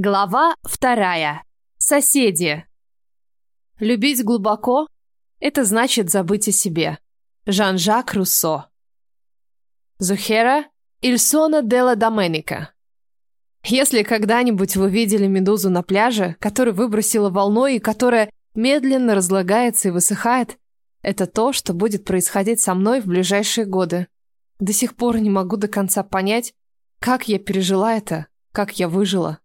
Глава вторая. Соседи. Любить глубоко – это значит забыть о себе. Жан-Жак Руссо. Зухера Ильсона Делла Доменика. Если когда-нибудь вы видели медузу на пляже, которую выбросила волной и которая медленно разлагается и высыхает, это то, что будет происходить со мной в ближайшие годы. До сих пор не могу до конца понять, как я пережила это, как я выжила.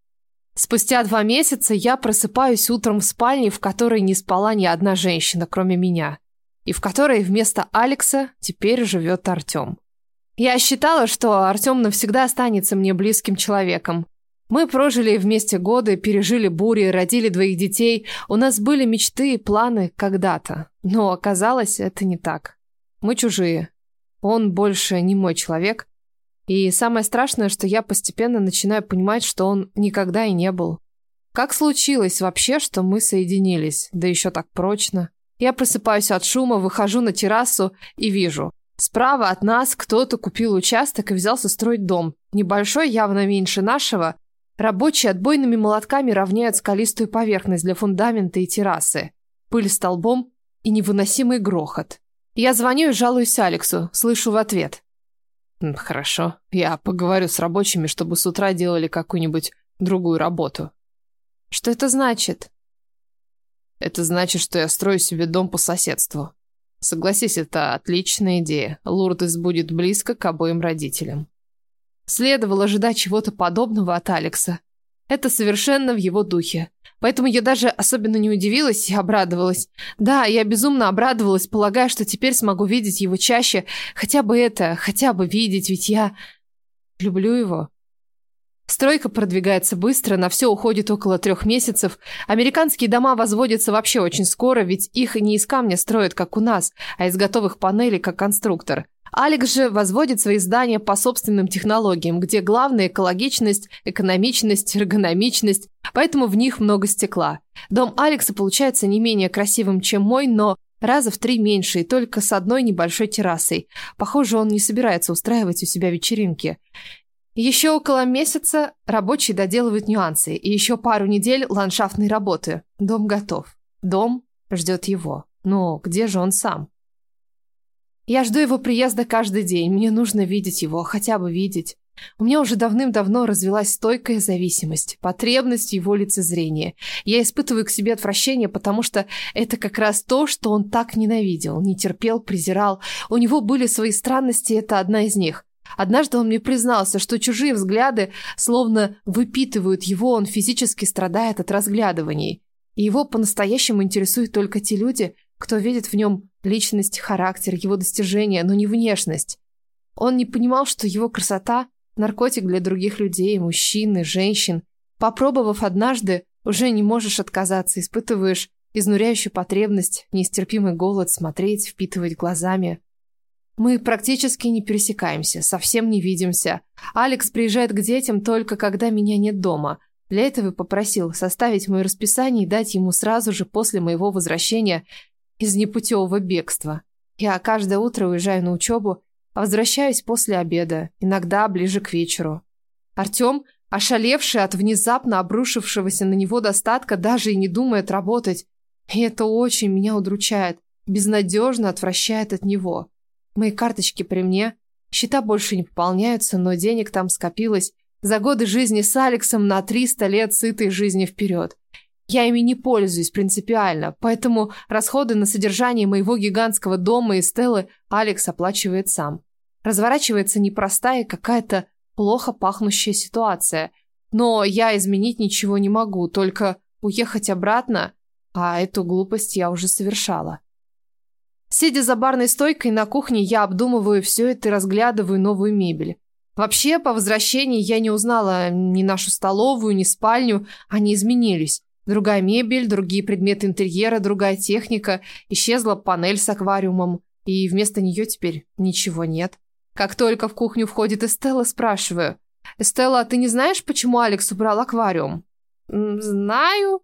Спустя два месяца я просыпаюсь утром в спальне, в которой не спала ни одна женщина, кроме меня, и в которой вместо Алекса теперь живет Артем. Я считала, что Артем навсегда останется мне близким человеком. Мы прожили вместе годы, пережили бури, родили двоих детей, у нас были мечты и планы когда-то. Но оказалось, это не так. Мы чужие. Он больше не мой человек, и самое страшное, что я постепенно начинаю понимать, что он никогда и не был. Как случилось вообще, что мы соединились, да еще так прочно? Я просыпаюсь от шума, выхожу на террасу и вижу. Справа от нас кто-то купил участок и взялся строить дом. Небольшой, явно меньше нашего. Рабочие отбойными молотками равняют скалистую поверхность для фундамента и террасы. Пыль столбом и невыносимый грохот. Я звоню и жалуюсь Алексу, слышу в ответ. Хорошо. Я поговорю с рабочими, чтобы с утра делали какую-нибудь другую работу. Что это значит? Это значит, что я строю себе дом по соседству. Согласись, это отличная идея. Лурдес будет близко к обоим родителям. Следовало ожидать чего-то подобного от Алекса. Это совершенно в его духе. Поэтому я даже особенно не удивилась и обрадовалась. Да, я безумно обрадовалась, полагая, что теперь смогу видеть его чаще. Хотя бы это, хотя бы видеть, ведь я люблю его. Стройка продвигается быстро, на все уходит около трех месяцев. Американские дома возводятся вообще очень скоро, ведь их не из камня строят, как у нас, а из готовых панелей, как конструктор. Алекс же возводит свои здания по собственным технологиям, где главная экологичность, экономичность, эргономичность, поэтому в них много стекла. Дом Алекса получается не менее красивым, чем мой, но раза в три меньше и только с одной небольшой террасой. Похоже, он не собирается устраивать у себя вечеринки. Еще около месяца рабочие доделывают нюансы, и еще пару недель ландшафтной работы. Дом готов. Дом ждет его. Но где же он сам? Я жду его приезда каждый день. Мне нужно видеть его, хотя бы видеть. У меня уже давным-давно развилась стойкая зависимость, потребность его лицезрения. Я испытываю к себе отвращение, потому что это как раз то, что он так ненавидел, не терпел, презирал. У него были свои странности, это одна из них. Однажды он мне признался, что чужие взгляды словно выпитывают его, он физически страдает от разглядываний. И его по-настоящему интересуют только те люди, кто видит в нем личность, характер, его достижения, но не внешность. Он не понимал, что его красота – наркотик для других людей, мужчин и женщин. Попробовав однажды, уже не можешь отказаться, испытываешь изнуряющую потребность, нестерпимый голод смотреть, впитывать глазами. Мы практически не пересекаемся, совсем не видимся. Алекс приезжает к детям только когда меня нет дома. Для этого попросил составить мое расписание и дать ему сразу же после моего возвращения из непутевого бегства. Я каждое утро уезжаю на учебу, а возвращаюсь после обеда, иногда ближе к вечеру. Артем, ошалевший от внезапно обрушившегося на него достатка, даже и не думает работать. И это очень меня удручает, безнадежно отвращает от него. Мои карточки при мне, счета больше не пополняются, но денег там скопилось за годы жизни с Алексом на 300 лет сытой жизни вперед. Я ими не пользуюсь принципиально, поэтому расходы на содержание моего гигантского дома и Стеллы Алекс оплачивает сам. Разворачивается непростая какая-то плохо пахнущая ситуация. Но я изменить ничего не могу, только уехать обратно, а эту глупость я уже совершала. Сидя за барной стойкой на кухне, я обдумываю все это и разглядываю новую мебель. Вообще, по возвращении я не узнала ни нашу столовую, ни спальню, они изменились. Другая мебель, другие предметы интерьера, другая техника. Исчезла панель с аквариумом, и вместо нее теперь ничего нет. Как только в кухню входит Эстелла, спрашиваю. «Эстелла, а ты не знаешь, почему Алекс убрал аквариум?» «Знаю».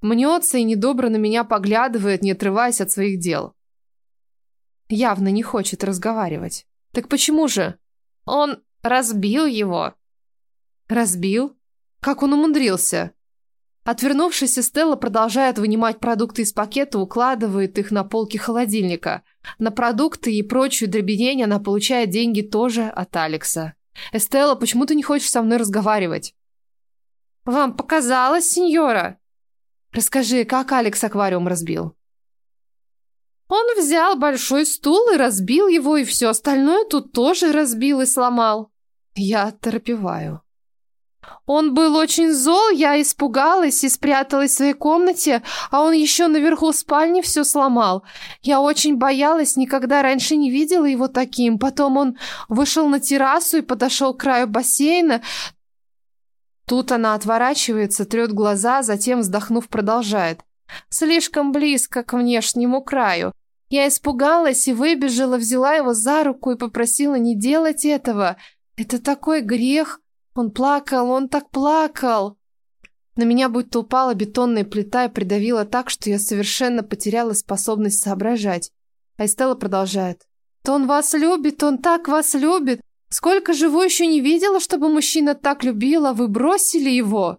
Мнется и недобро на меня поглядывает, не отрываясь от своих дел. Явно не хочет разговаривать. «Так почему же?» «Он разбил его». «Разбил? Как он умудрился? Отвернувшись, Стелла продолжает вынимать продукты из пакета, укладывает их на полки холодильника. На продукты и прочую дребедень она получает деньги тоже от Алекса. «Эстелла, почему ты не хочешь со мной разговаривать?» «Вам показалось, сеньора?» «Расскажи, как Алекс аквариум разбил?» «Он взял большой стул и разбил его, и все остальное тут тоже разбил и сломал». Я торопеваю. Он был очень зол, я испугалась и спряталась в своей комнате, а он еще наверху спальни все сломал. Я очень боялась, никогда раньше не видела его таким. Потом он вышел на террасу и подошел к краю бассейна. Тут она отворачивается, трет глаза, затем, вздохнув, продолжает. Слишком близко к внешнему краю. Я испугалась и выбежала, взяла его за руку и попросила не делать этого. Это такой грех. Он плакал, он так плакал. На меня будто упала бетонная плита и придавила так, что я совершенно потеряла способность соображать. А Эстелла продолжает. «То он вас любит, он так вас любит. Сколько живу еще не видела, чтобы мужчина так любил, а вы бросили его?»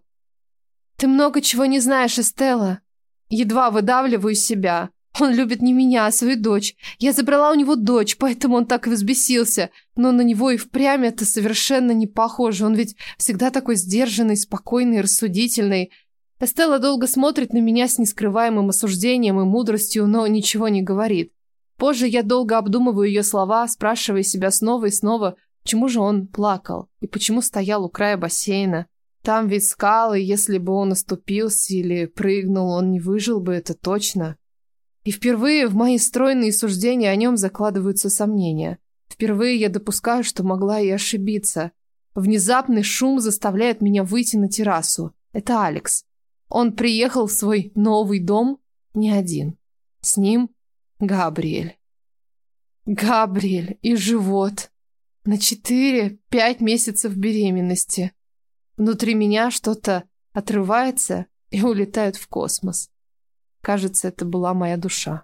«Ты много чего не знаешь, Эстелла». Едва выдавливаю себя. Он любит не меня, а свою дочь. Я забрала у него дочь, поэтому он так и взбесился. Но на него и впрямь это совершенно не похоже. Он ведь всегда такой сдержанный, спокойный, рассудительный. Эстелла долго смотрит на меня с нескрываемым осуждением и мудростью, но ничего не говорит. Позже я долго обдумываю ее слова, спрашивая себя снова и снова, почему же он плакал и почему стоял у края бассейна. Там ведь скалы, если бы он оступился или прыгнул, он не выжил бы, это точно. И впервые в мои стройные суждения о нем закладываются сомнения. Впервые я допускаю, что могла и ошибиться. Внезапный шум заставляет меня выйти на террасу. Это Алекс. Он приехал в свой новый дом не один. С ним Габриэль. Габриэль и живот. На четыре-пять месяцев беременности. Внутри меня что-то отрывается и улетает в космос. Кажется, это была моя душа.